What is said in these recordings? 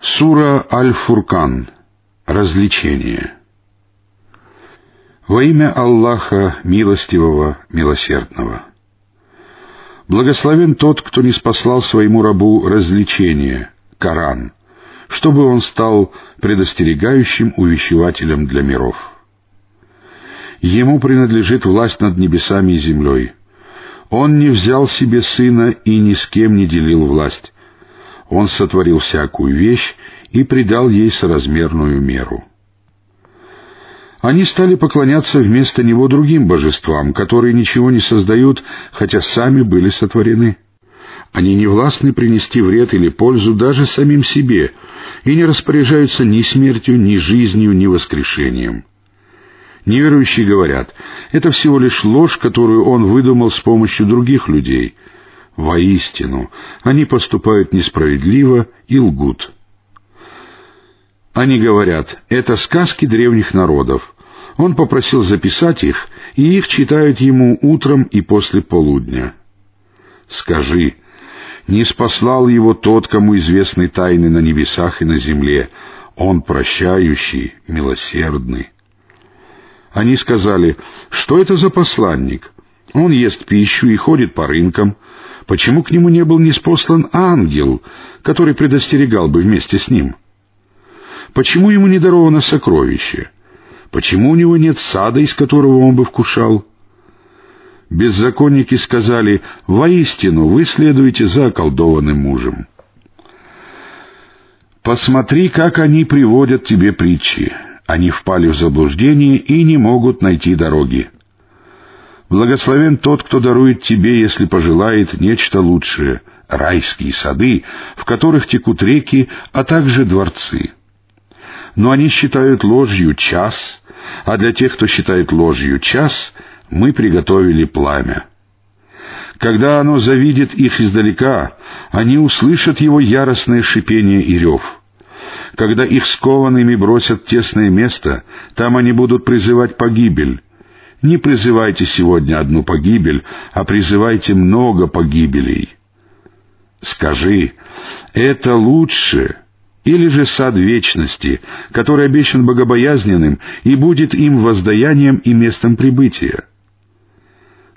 Сура Аль-Фуркан. Развлечение. Во имя Аллаха, милостивого, милосердного. Благословен тот, кто не спаслал своему рабу развлечение, Коран, чтобы он стал предостерегающим увещевателем для миров. Ему принадлежит власть над небесами и землей. Он не взял себе сына и ни с кем не делил власть, он сотворил всякую вещь и придал ей соразмерную меру. Они стали поклоняться вместо него другим божествам, которые ничего не создают, хотя сами были сотворены. Они не властны принести вред или пользу даже самим себе и не распоряжаются ни смертью, ни жизнью, ни воскрешением. Неверующие говорят, это всего лишь ложь, которую он выдумал с помощью других людей — Воистину, они поступают несправедливо и лгут. Они говорят, это сказки древних народов. Он попросил записать их, и их читают ему утром и после полудня. Скажи, не спаслал его тот, кому известны тайны на небесах и на земле. Он прощающий, милосердный. Они сказали, что это за посланник? Он ест пищу и ходит по рынкам, Почему к нему не был неспослан ангел, который предостерегал бы вместе с ним? Почему ему не даровано сокровище? Почему у него нет сада, из которого он бы вкушал? Беззаконники сказали, «Воистину вы следуете за околдованным мужем». Посмотри, как они приводят тебе притчи. Они впали в заблуждение и не могут найти дороги. Благословен тот, кто дарует тебе, если пожелает, нечто лучшее — райские сады, в которых текут реки, а также дворцы. Но они считают ложью час, а для тех, кто считает ложью час, мы приготовили пламя. Когда оно завидит их издалека, они услышат его яростное шипение и рев. Когда их скованными бросят в тесное место, там они будут призывать погибель, не призывайте сегодня одну погибель, а призывайте много погибелей. Скажи, это лучше или же сад вечности, который обещан богобоязненным и будет им воздаянием и местом прибытия?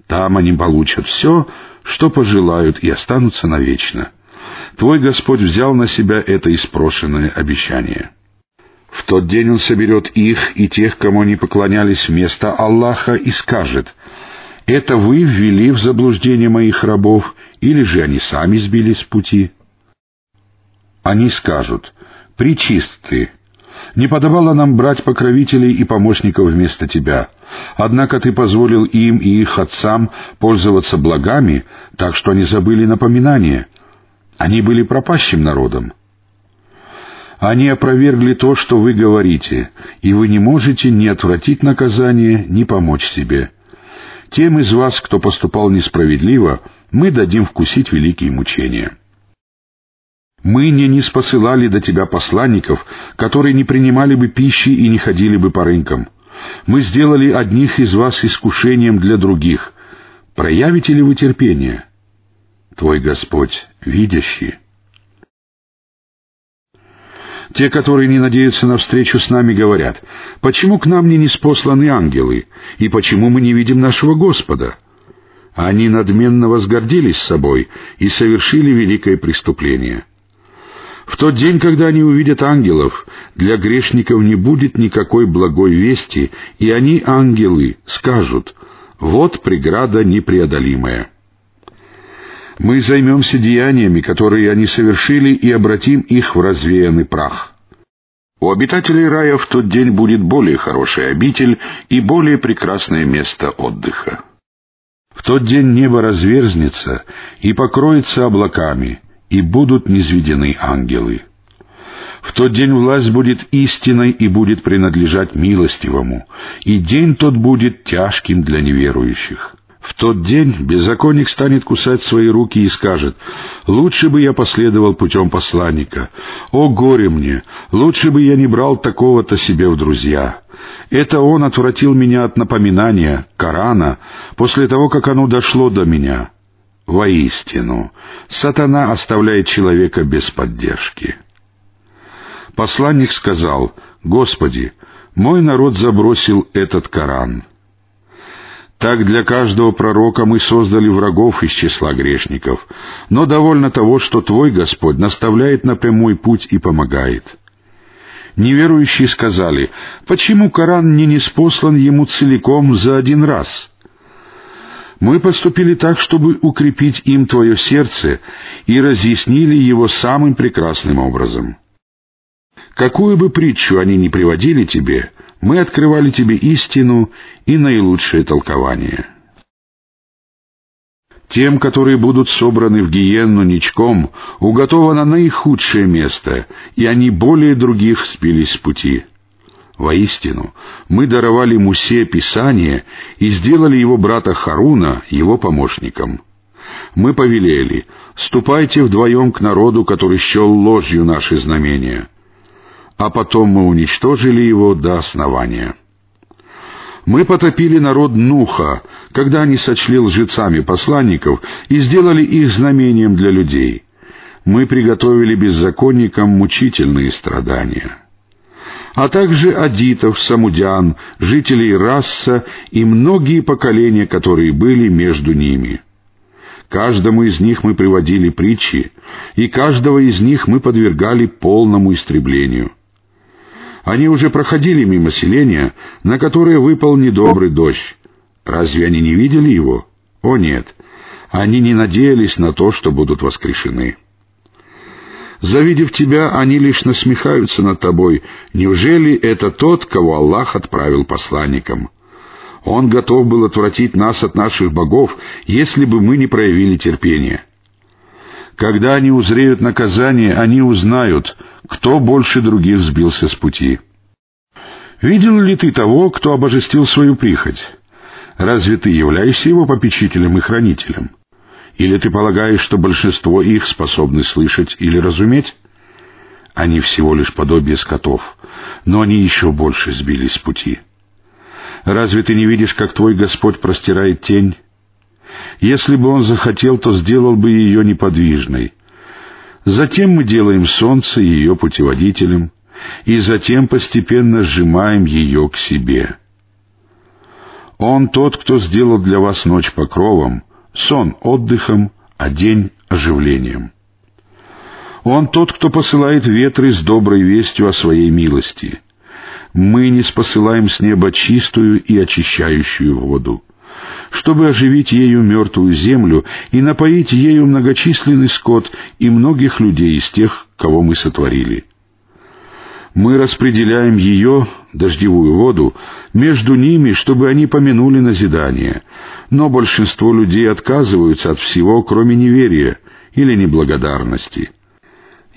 Там они получат все, что пожелают, и останутся навечно. Твой Господь взял на себя это испрошенное обещание. В тот день Он соберет их и тех, кому они поклонялись вместо Аллаха, и скажет, «Это вы ввели в заблуждение моих рабов, или же они сами сбились с пути?» Они скажут, «Причист ты, не подавало нам брать покровителей и помощников вместо тебя. Однако ты позволил им и их отцам пользоваться благами, так что они забыли напоминание. Они были пропащим народом. Они опровергли то, что вы говорите, и вы не можете ни отвратить наказание, ни помочь себе. Тем из вас, кто поступал несправедливо, мы дадим вкусить великие мучения. Мы не не спосылали до тебя посланников, которые не принимали бы пищи и не ходили бы по рынкам. Мы сделали одних из вас искушением для других. Проявите ли вы терпение? Твой Господь, видящий, те, которые не надеются на встречу с нами, говорят, «Почему к нам не неспосланы ангелы? И почему мы не видим нашего Господа?» Они надменно возгордились собой и совершили великое преступление. В тот день, когда они увидят ангелов, для грешников не будет никакой благой вести, и они, ангелы, скажут, «Вот преграда непреодолимая». Мы займемся деяниями, которые они совершили, и обратим их в развеянный прах. У обитателей рая в тот день будет более хороший обитель и более прекрасное место отдыха. В тот день небо разверзнется и покроется облаками, и будут низведены ангелы. В тот день власть будет истиной и будет принадлежать милостивому, и день тот будет тяжким для неверующих. В тот день беззаконник станет кусать свои руки и скажет, «Лучше бы я последовал путем посланника. О, горе мне! Лучше бы я не брал такого-то себе в друзья. Это он отвратил меня от напоминания, Корана, после того, как оно дошло до меня». Воистину, сатана оставляет человека без поддержки. Посланник сказал, «Господи, мой народ забросил этот Коран». Так для каждого пророка мы создали врагов из числа грешников, но довольно того, что Твой Господь наставляет на прямой путь и помогает. Неверующие сказали, почему Коран не неспослан ему целиком за один раз? Мы поступили так, чтобы укрепить им Твое сердце и разъяснили его самым прекрасным образом. Какую бы притчу они ни приводили тебе, мы открывали тебе истину и наилучшее толкование. Тем, которые будут собраны в гиенну ничком, уготовано наихудшее место, и они более других спились с пути. Воистину, мы даровали Мусе Писание и сделали его брата Харуна его помощником. Мы повелели, ступайте вдвоем к народу, который счел ложью наши знамения — а потом мы уничтожили его до основания. Мы потопили народ Нуха, когда они сочли лжецами посланников и сделали их знамением для людей. Мы приготовили беззаконникам мучительные страдания. А также адитов, самудян, жителей Расса и многие поколения, которые были между ними. Каждому из них мы приводили притчи, и каждого из них мы подвергали полному истреблению — они уже проходили мимо селения, на которое выпал недобрый дождь. Разве они не видели его? О нет, они не надеялись на то, что будут воскрешены. Завидев тебя, они лишь насмехаются над тобой. Неужели это тот, кого Аллах отправил посланником? Он готов был отвратить нас от наших богов, если бы мы не проявили терпения. Когда они узреют наказание, они узнают, кто больше других сбился с пути. Видел ли ты того, кто обожестил свою прихоть? Разве ты являешься его попечителем и хранителем? Или ты полагаешь, что большинство их способны слышать или разуметь? Они всего лишь подобие скотов, но они еще больше сбились с пути. Разве ты не видишь, как твой Господь простирает тень? Если бы Он захотел, то сделал бы ее неподвижной. Затем мы делаем солнце ее путеводителем, и затем постепенно сжимаем ее к себе. Он тот, кто сделал для вас ночь покровом, сон отдыхом, а день оживлением. Он тот, кто посылает ветры с доброй вестью о своей милости. Мы не спосылаем с неба чистую и очищающую воду чтобы оживить ею мертвую землю и напоить ею многочисленный скот и многих людей из тех, кого мы сотворили. Мы распределяем ее, дождевую воду, между ними, чтобы они помянули назидание, но большинство людей отказываются от всего, кроме неверия или неблагодарности.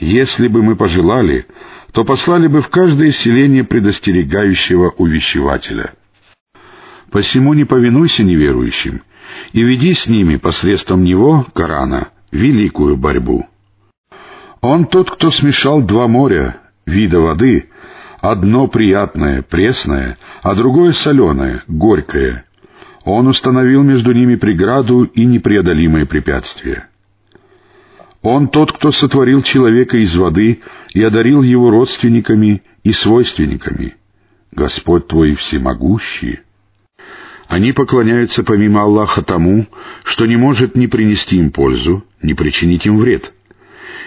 Если бы мы пожелали, то послали бы в каждое селение предостерегающего увещевателя — Посему не повинуйся неверующим и веди с ними посредством него, Корана, великую борьбу. Он тот, кто смешал два моря, вида воды, одно приятное, пресное, а другое соленое, горькое. Он установил между ними преграду и непреодолимое препятствие. Он тот, кто сотворил человека из воды и одарил его родственниками и свойственниками. Господь твой всемогущий, они поклоняются помимо Аллаха тому, что не может ни принести им пользу, ни причинить им вред.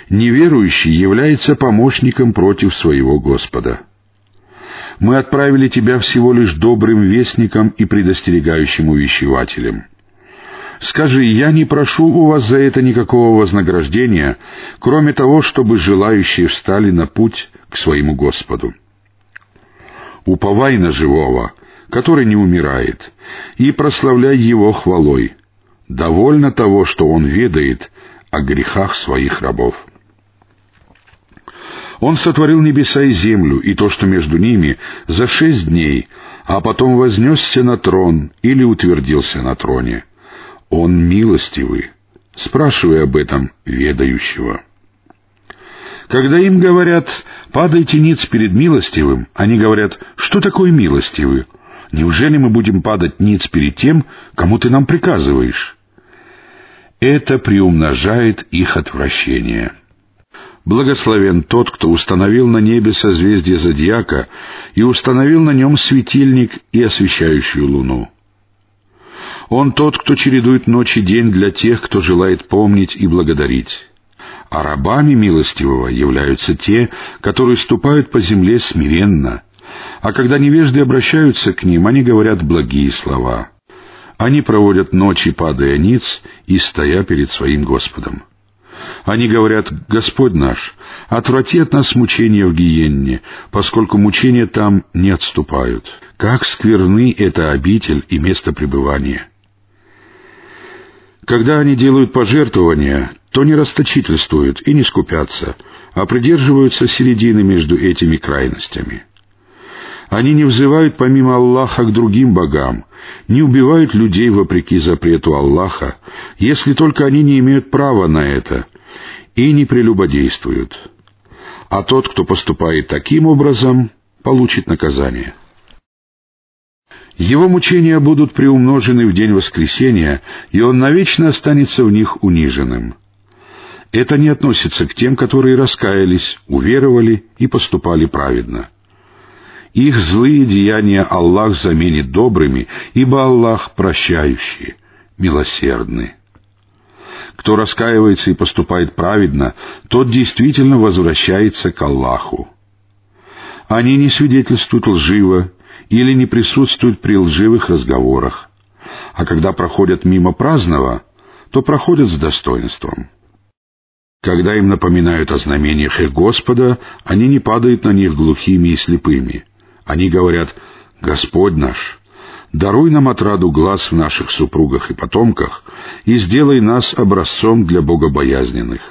Неверующий является помощником против своего Господа. Мы отправили тебя всего лишь добрым вестником и предостерегающим увещевателем. Скажи, я не прошу у вас за это никакого вознаграждения, кроме того, чтобы желающие встали на путь к своему Господу. Уповай на живого — который не умирает, и прославляй Его хвалой. Довольно того, что Он ведает о грехах своих рабов. Он сотворил небеса и землю, и то, что между ними, за шесть дней, а потом вознесся на трон или утвердился на троне. Он милостивый. Спрашивай об этом ведающего. Когда им говорят «падайте ниц перед милостивым», они говорят «что такое милостивый?» Неужели мы будем падать ниц перед тем, кому ты нам приказываешь? Это приумножает их отвращение. Благословен тот, кто установил на небе созвездие зодиака и установил на нем светильник и освещающую луну. Он тот, кто чередует ночь и день для тех, кто желает помнить и благодарить. А рабами милостивого являются те, которые ступают по земле смиренно, а когда невежды обращаются к ним, они говорят благие слова. Они проводят ночи, падая ниц и стоя перед своим Господом. Они говорят, «Господь наш, отврати от нас мучения в гиенне, поскольку мучения там не отступают. Как скверны это обитель и место пребывания!» Когда они делают пожертвования, то не расточительствуют и не скупятся, а придерживаются середины между этими крайностями. Они не взывают помимо Аллаха к другим богам, не убивают людей вопреки запрету Аллаха, если только они не имеют права на это, и не прелюбодействуют. А тот, кто поступает таким образом, получит наказание. Его мучения будут приумножены в день воскресения, и он навечно останется в них униженным. Это не относится к тем, которые раскаялись, уверовали и поступали праведно. Их злые деяния Аллах заменит добрыми, ибо Аллах прощающий, милосердный. Кто раскаивается и поступает праведно, тот действительно возвращается к Аллаху. Они не свидетельствуют лживо или не присутствуют при лживых разговорах, а когда проходят мимо праздного, то проходят с достоинством. Когда им напоминают о знамениях их Господа, они не падают на них глухими и слепыми. Они говорят «Господь наш, даруй нам отраду глаз в наших супругах и потомках и сделай нас образцом для богобоязненных».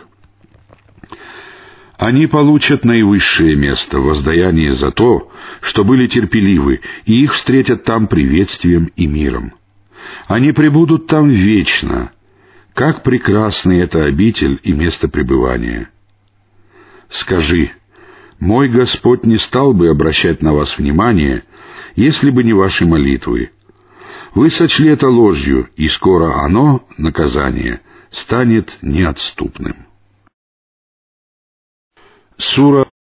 Они получат наивысшее место, воздаяние за то, что были терпеливы, и их встретят там приветствием и миром. Они пребудут там вечно. Как прекрасны это обитель и место пребывания. Скажи, мой Господь не стал бы обращать на вас внимание, если бы не ваши молитвы. Вы сочли это ложью, и скоро оно, наказание, станет неотступным. Сура